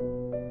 you